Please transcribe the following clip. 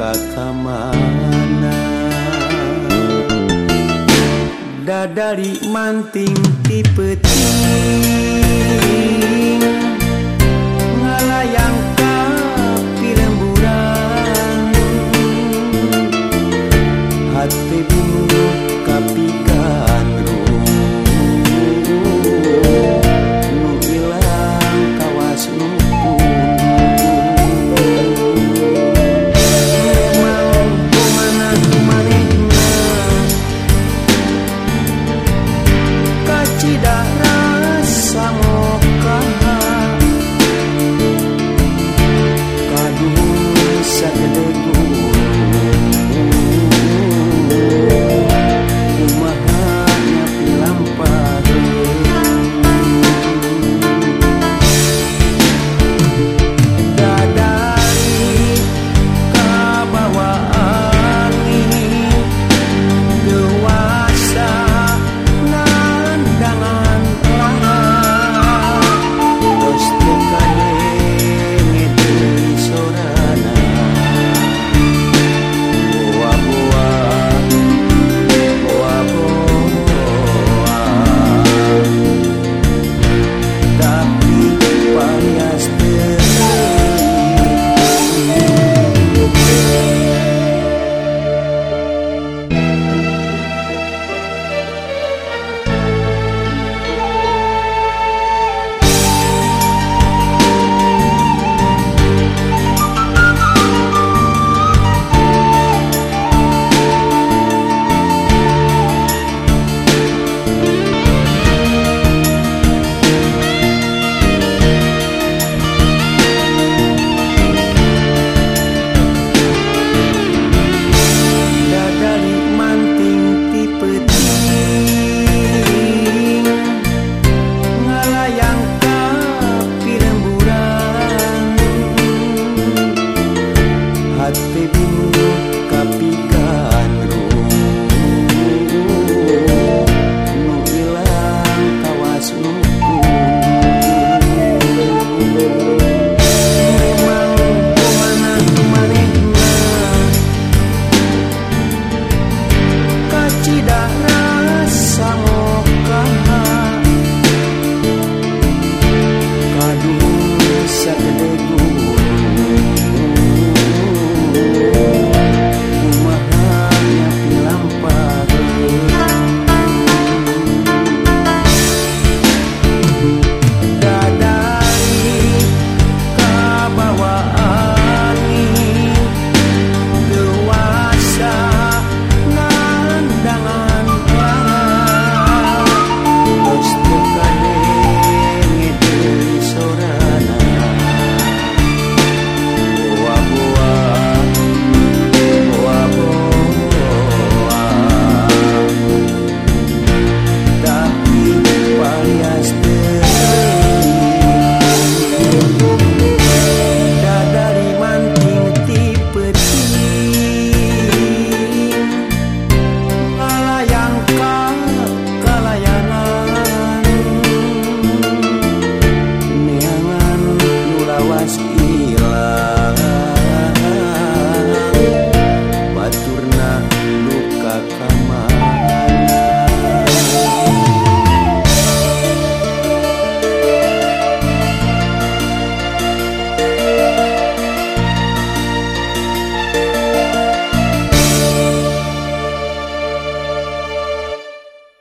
kakamana Dadari manting ti peting